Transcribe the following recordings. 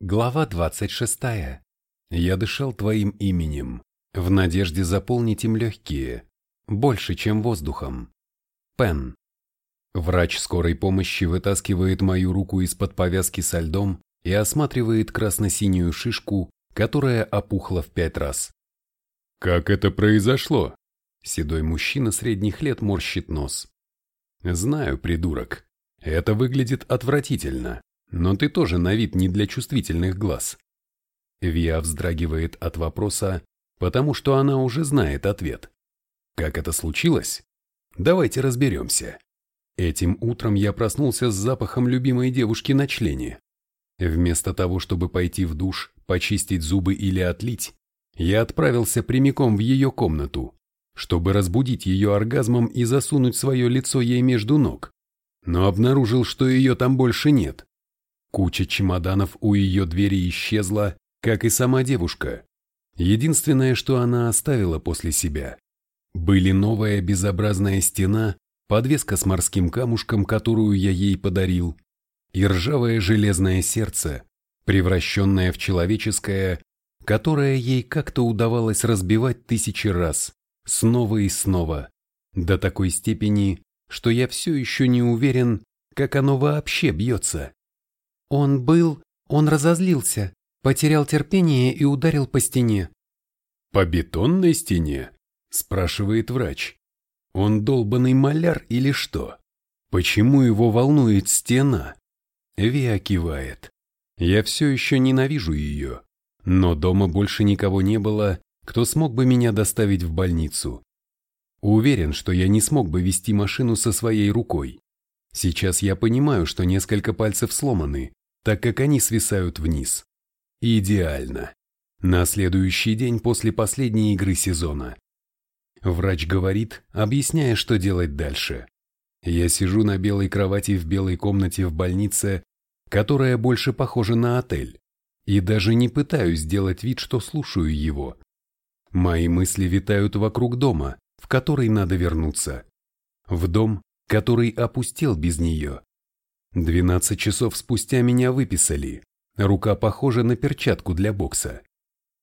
Глава 26. Я дышал твоим именем, в надежде заполнить им легкие, больше, чем воздухом. Пен. Врач скорой помощи вытаскивает мою руку из-под повязки со льдом и осматривает красно-синюю шишку, которая опухла в пять раз. «Как это произошло?» Седой мужчина средних лет морщит нос. «Знаю, придурок. Это выглядит отвратительно. Но ты тоже на вид не для чувствительных глаз. Виа вздрагивает от вопроса, потому что она уже знает ответ. Как это случилось? Давайте разберемся. Этим утром я проснулся с запахом любимой девушки на члене. Вместо того, чтобы пойти в душ, почистить зубы или отлить, я отправился прямиком в ее комнату, чтобы разбудить ее оргазмом и засунуть свое лицо ей между ног. Но обнаружил, что ее там больше нет. Куча чемоданов у ее двери исчезла, как и сама девушка. Единственное, что она оставила после себя, были новая безобразная стена, подвеска с морским камушком, которую я ей подарил, и ржавое железное сердце, превращенное в человеческое, которое ей как-то удавалось разбивать тысячи раз, снова и снова, до такой степени, что я все еще не уверен, как оно вообще бьется. Он был, он разозлился, потерял терпение и ударил по стене. «По бетонной стене?» – спрашивает врач. «Он долбанный маляр или что? Почему его волнует стена?» Виа кивает. «Я все еще ненавижу ее, но дома больше никого не было, кто смог бы меня доставить в больницу. Уверен, что я не смог бы вести машину со своей рукой. Сейчас я понимаю, что несколько пальцев сломаны, так как они свисают вниз. Идеально. На следующий день после последней игры сезона. Врач говорит, объясняя, что делать дальше. Я сижу на белой кровати в белой комнате в больнице, которая больше похожа на отель, и даже не пытаюсь сделать вид, что слушаю его. Мои мысли витают вокруг дома, в который надо вернуться. В дом, который опустел без нее. Двенадцать часов спустя меня выписали. Рука похожа на перчатку для бокса.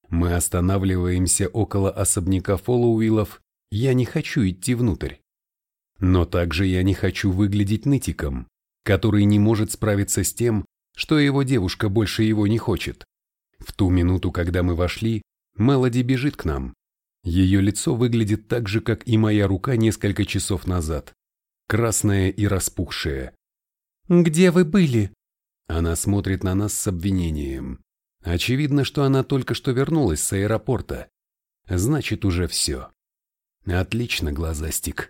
Мы останавливаемся около особняка Фоллоуиллов. Я не хочу идти внутрь. Но также я не хочу выглядеть нытиком, который не может справиться с тем, что его девушка больше его не хочет. В ту минуту, когда мы вошли, Мелоди бежит к нам. Ее лицо выглядит так же, как и моя рука несколько часов назад. Красное и распухшее. «Где вы были?» Она смотрит на нас с обвинением. Очевидно, что она только что вернулась с аэропорта. Значит, уже все. Отлично, глазастик.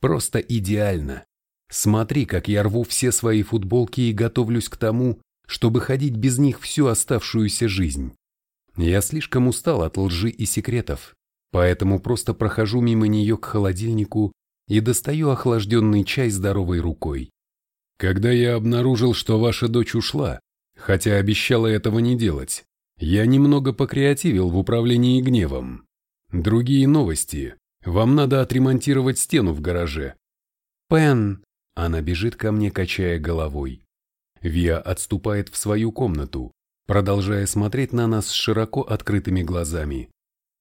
Просто идеально. Смотри, как я рву все свои футболки и готовлюсь к тому, чтобы ходить без них всю оставшуюся жизнь. Я слишком устал от лжи и секретов, поэтому просто прохожу мимо нее к холодильнику и достаю охлажденный чай здоровой рукой. Когда я обнаружил, что ваша дочь ушла, хотя обещала этого не делать, я немного покреативил в управлении гневом. Другие новости. Вам надо отремонтировать стену в гараже. Пен. Она бежит ко мне, качая головой. Виа отступает в свою комнату, продолжая смотреть на нас с широко открытыми глазами.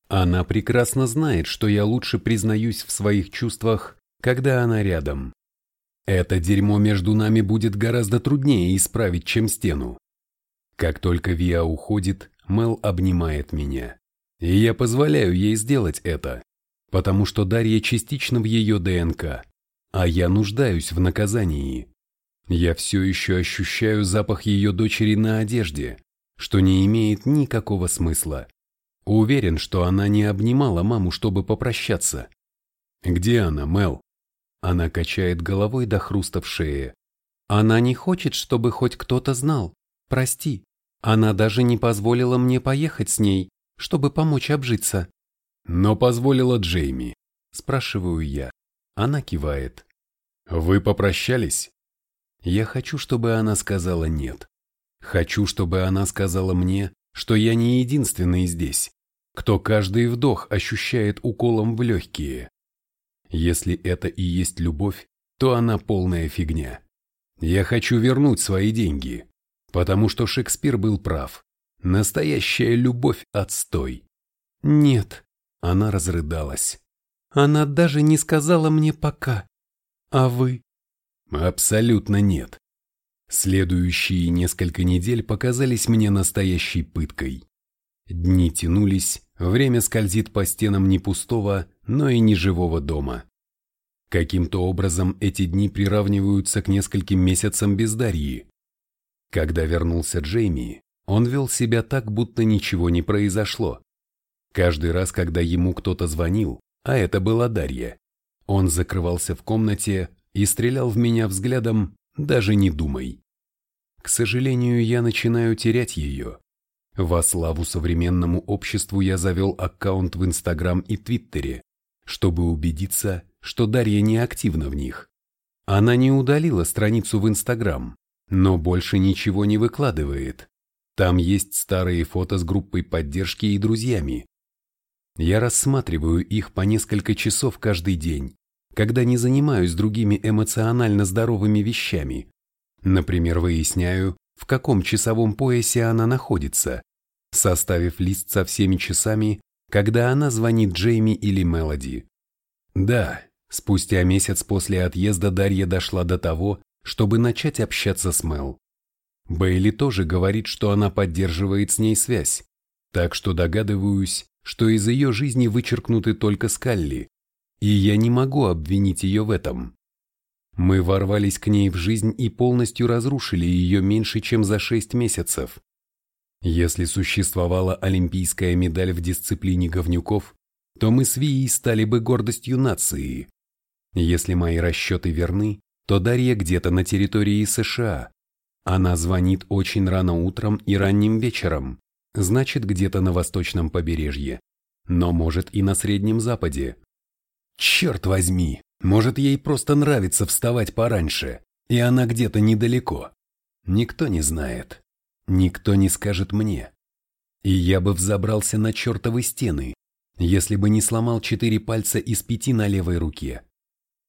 Она прекрасно знает, что я лучше признаюсь в своих чувствах, когда она рядом. Это дерьмо между нами будет гораздо труднее исправить, чем стену. Как только Виа уходит, Мел обнимает меня. И я позволяю ей сделать это, потому что Дарья частично в ее ДНК, а я нуждаюсь в наказании. Я все еще ощущаю запах ее дочери на одежде, что не имеет никакого смысла. Уверен, что она не обнимала маму, чтобы попрощаться. Где она, Мел? Она качает головой до хруста в шее. Она не хочет, чтобы хоть кто-то знал. Прости. Она даже не позволила мне поехать с ней, чтобы помочь обжиться. Но позволила Джейми. Спрашиваю я. Она кивает. Вы попрощались? Я хочу, чтобы она сказала нет. Хочу, чтобы она сказала мне, что я не единственный здесь, кто каждый вдох ощущает уколом в легкие. Если это и есть любовь, то она полная фигня. Я хочу вернуть свои деньги. потому что Шекспир был прав. Настоящая любовь – отстой. Нет, она разрыдалась. Она даже не сказала мне пока. А вы? Абсолютно нет. Следующие несколько недель показались мне настоящей пыткой. Дни тянулись, время скользит по стенам не пустого, но и не живого дома. Каким-то образом эти дни приравниваются к нескольким месяцам без Дарьи. Когда вернулся Джейми, он вел себя так, будто ничего не произошло. Каждый раз, когда ему кто-то звонил, а это была Дарья, он закрывался в комнате и стрелял в меня взглядом «даже не думай». К сожалению, я начинаю терять ее. Во славу современному обществу я завел аккаунт в Инстаграм и Твиттере, чтобы убедиться, что Дарья не активна в них. Она не удалила страницу в Инстаграм, но больше ничего не выкладывает. Там есть старые фото с группой поддержки и друзьями. Я рассматриваю их по несколько часов каждый день, когда не занимаюсь другими эмоционально здоровыми вещами. Например, выясняю, в каком часовом поясе она находится, составив лист со всеми часами, когда она звонит Джейми или Мелоди. Да, спустя месяц после отъезда Дарья дошла до того, чтобы начать общаться с Мел. Бейли тоже говорит, что она поддерживает с ней связь, так что догадываюсь, что из ее жизни вычеркнуты только Скалли, и я не могу обвинить ее в этом. Мы ворвались к ней в жизнь и полностью разрушили ее меньше, чем за шесть месяцев. Если существовала олимпийская медаль в дисциплине говнюков, то мы с Вией стали бы гордостью нации. Если мои расчеты верны, то Дарья где-то на территории США. Она звонит очень рано утром и ранним вечером, значит где-то на восточном побережье, но может и на Среднем Западе. Черт возьми, может ей просто нравится вставать пораньше, и она где-то недалеко. Никто не знает. Никто не скажет мне. И я бы взобрался на чертовы стены, если бы не сломал четыре пальца из пяти на левой руке.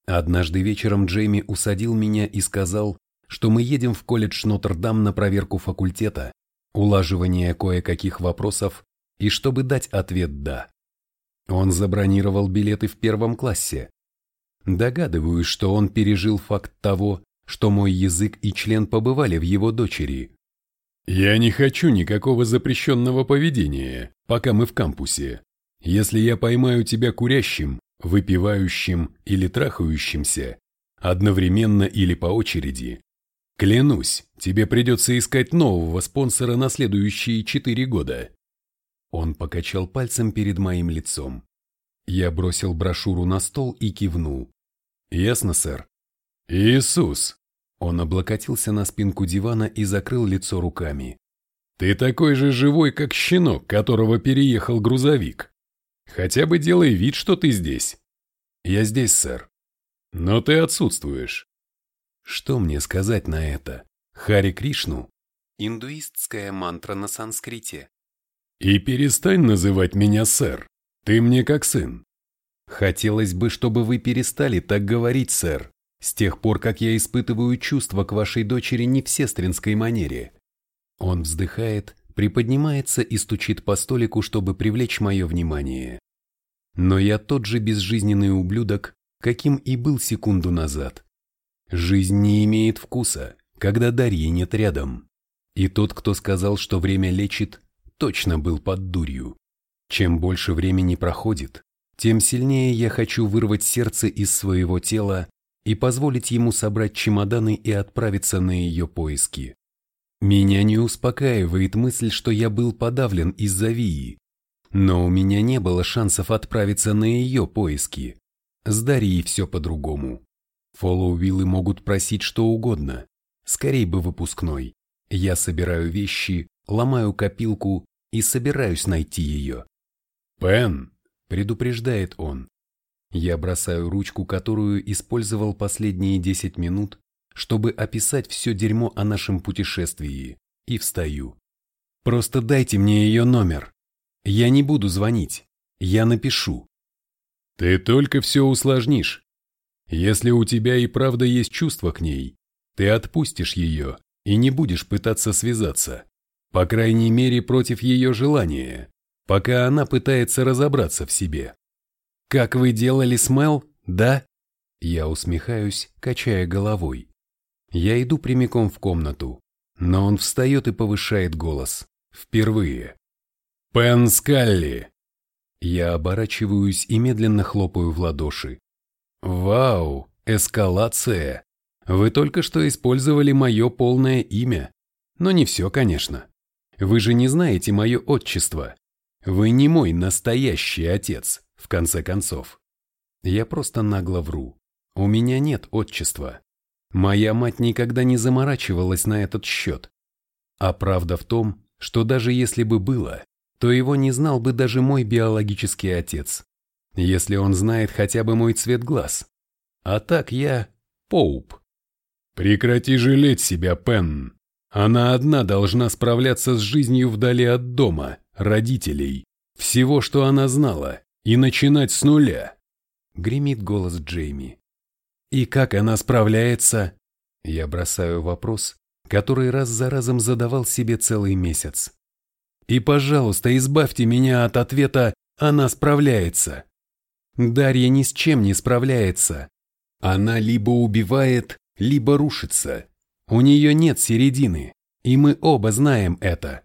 Однажды вечером Джейми усадил меня и сказал, что мы едем в колледж Нотр-Дам на проверку факультета, улаживание кое-каких вопросов и чтобы дать ответ «да». Он забронировал билеты в первом классе. Догадываюсь, что он пережил факт того, что мой язык и член побывали в его дочери. «Я не хочу никакого запрещенного поведения, пока мы в кампусе. Если я поймаю тебя курящим, выпивающим или трахающимся, одновременно или по очереди, клянусь, тебе придется искать нового спонсора на следующие четыре года». Он покачал пальцем перед моим лицом. Я бросил брошюру на стол и кивнул. «Ясно, сэр?» «Иисус!» Он облокотился на спинку дивана и закрыл лицо руками. «Ты такой же живой, как щенок, которого переехал грузовик. Хотя бы делай вид, что ты здесь». «Я здесь, сэр». «Но ты отсутствуешь». Что мне сказать на это? Хари Кришну? Индуистская мантра на санскрите. «И перестань называть меня сэр. Ты мне как сын». «Хотелось бы, чтобы вы перестали так говорить, сэр», с тех пор, как я испытываю чувства к вашей дочери не в сестринской манере. Он вздыхает, приподнимается и стучит по столику, чтобы привлечь мое внимание. Но я тот же безжизненный ублюдок, каким и был секунду назад. Жизнь не имеет вкуса, когда Дарьи нет рядом. И тот, кто сказал, что время лечит, точно был под дурью. Чем больше времени проходит, тем сильнее я хочу вырвать сердце из своего тела и позволить ему собрать чемоданы и отправиться на ее поиски. Меня не успокаивает мысль, что я был подавлен из-за Вии, но у меня не было шансов отправиться на ее поиски. С Дарьей все по-другому. Фоллоуиллы могут просить что угодно, скорей бы выпускной. Я собираю вещи, ломаю копилку и собираюсь найти ее. «Пен», — предупреждает он, я бросаю ручку, которую использовал последние 10 минут, чтобы описать все дерьмо о нашем путешествии, и встаю. Просто дайте мне ее номер. Я не буду звонить. Я напишу. Ты только все усложнишь. Если у тебя и правда есть чувство к ней, ты отпустишь ее, и не будешь пытаться связаться, по крайней мере против ее желания, пока она пытается разобраться в себе. «Как вы делали с Мел, да?» Я усмехаюсь, качая головой. Я иду прямиком в комнату, но он встает и повышает голос. Впервые. «Пен Скалли!» Я оборачиваюсь и медленно хлопаю в ладоши. «Вау, эскалация! Вы только что использовали мое полное имя. Но не все, конечно. Вы же не знаете мое отчество. Вы не мой настоящий отец, в конце концов. Я просто нагло вру. У меня нет отчества. Моя мать никогда не заморачивалась на этот счет. А правда в том, что даже если бы было, то его не знал бы даже мой биологический отец, если он знает хотя бы мой цвет глаз. А так я Поуп. Прекрати жалеть себя, Пен. Она одна должна справляться с жизнью вдали от дома, родителей, всего, что она знала, и начинать с нуля. Гремит голос Джейми. И как она справляется? Я бросаю вопрос, который раз за разом задавал себе целый месяц. И, пожалуйста, избавьте меня от ответа «она справляется». Дарья ни с чем не справляется. Она либо убивает, либо рушится. У нее нет середины, и мы оба знаем это.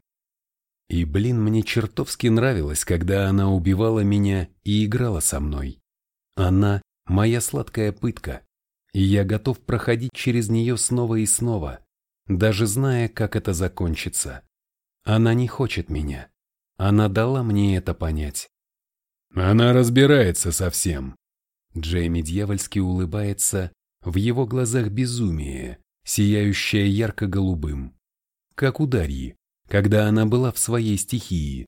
И, блин, мне чертовски нравилось, когда она убивала меня и играла со мной. Она – моя сладкая пытка, и я готов проходить через нее снова и снова, даже зная, как это закончится. Она не хочет меня. Она дала мне это понять. Она разбирается со всем. Джейми дьявольски улыбается, в его глазах безумие, сияющее ярко-голубым. Как у Дарьи, когда она была в своей стихии.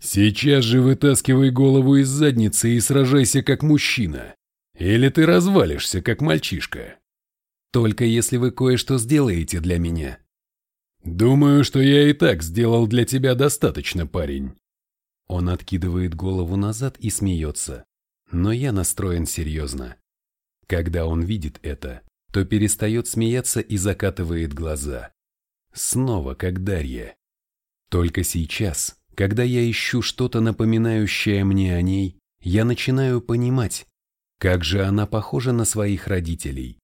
Сейчас же вытаскивай голову из задницы и сражайся как мужчина. Или ты развалишься как мальчишка. Только если вы кое-что сделаете для меня. «Думаю, что я и так сделал для тебя достаточно, парень». Он откидывает голову назад и смеется, но я настроен серьезно. Когда он видит это, то перестает смеяться и закатывает глаза. Снова как Дарья. Только сейчас, когда я ищу что-то напоминающее мне о ней, я начинаю понимать, как же она похожа на своих родителей.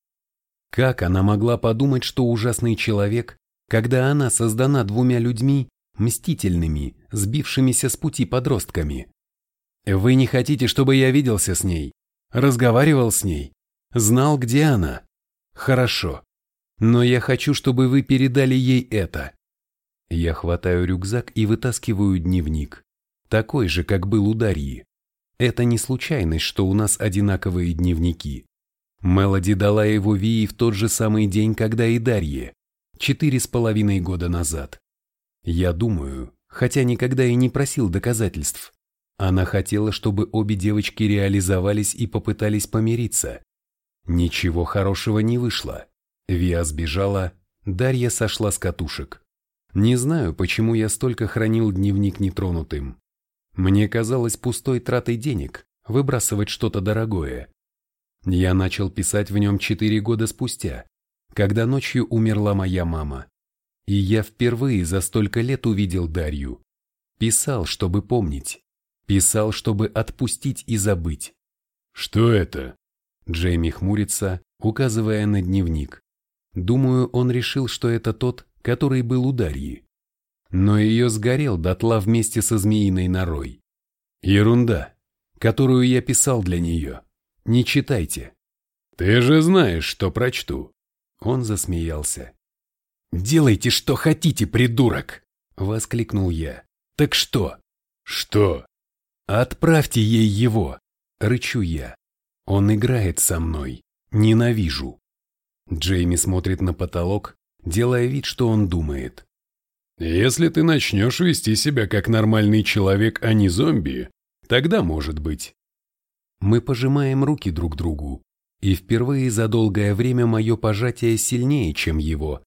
Как она могла подумать, что ужасный человек когда она создана двумя людьми, мстительными, сбившимися с пути подростками. Вы не хотите, чтобы я виделся с ней, разговаривал с ней, знал, где она? Хорошо. Но я хочу, чтобы вы передали ей это. Я хватаю рюкзак и вытаскиваю дневник, такой же, как был у Дарьи. Это не случайность, что у нас одинаковые дневники. Мелоди дала его Вии в тот же самый день, когда и Дарье четыре с половиной года назад. Я думаю, хотя никогда и не просил доказательств, она хотела, чтобы обе девочки реализовались и попытались помириться. Ничего хорошего не вышло. Виа сбежала, Дарья сошла с катушек. Не знаю, почему я столько хранил дневник нетронутым. Мне казалось пустой тратой денег выбрасывать что-то дорогое. Я начал писать в нем четыре года спустя, когда ночью умерла моя мама. И я впервые за столько лет увидел Дарью. Писал, чтобы помнить. Писал, чтобы отпустить и забыть. «Что это?» Джейми хмурится, указывая на дневник. Думаю, он решил, что это тот, который был у Дарьи. Но ее сгорел дотла вместе со змеиной норой. Ерунда, которую я писал для нее. Не читайте. Ты же знаешь, что прочту. Он засмеялся. «Делайте, что хотите, придурок!» — воскликнул я. «Так что?» «Что?» «Отправьте ей его!» — рычу я. «Он играет со мной. Ненавижу!» Джейми смотрит на потолок, делая вид, что он думает. «Если ты начнешь вести себя как нормальный человек, а не зомби, тогда может быть». Мы пожимаем руки друг другу, и впервые за долгое время мое пожатие сильнее, чем его.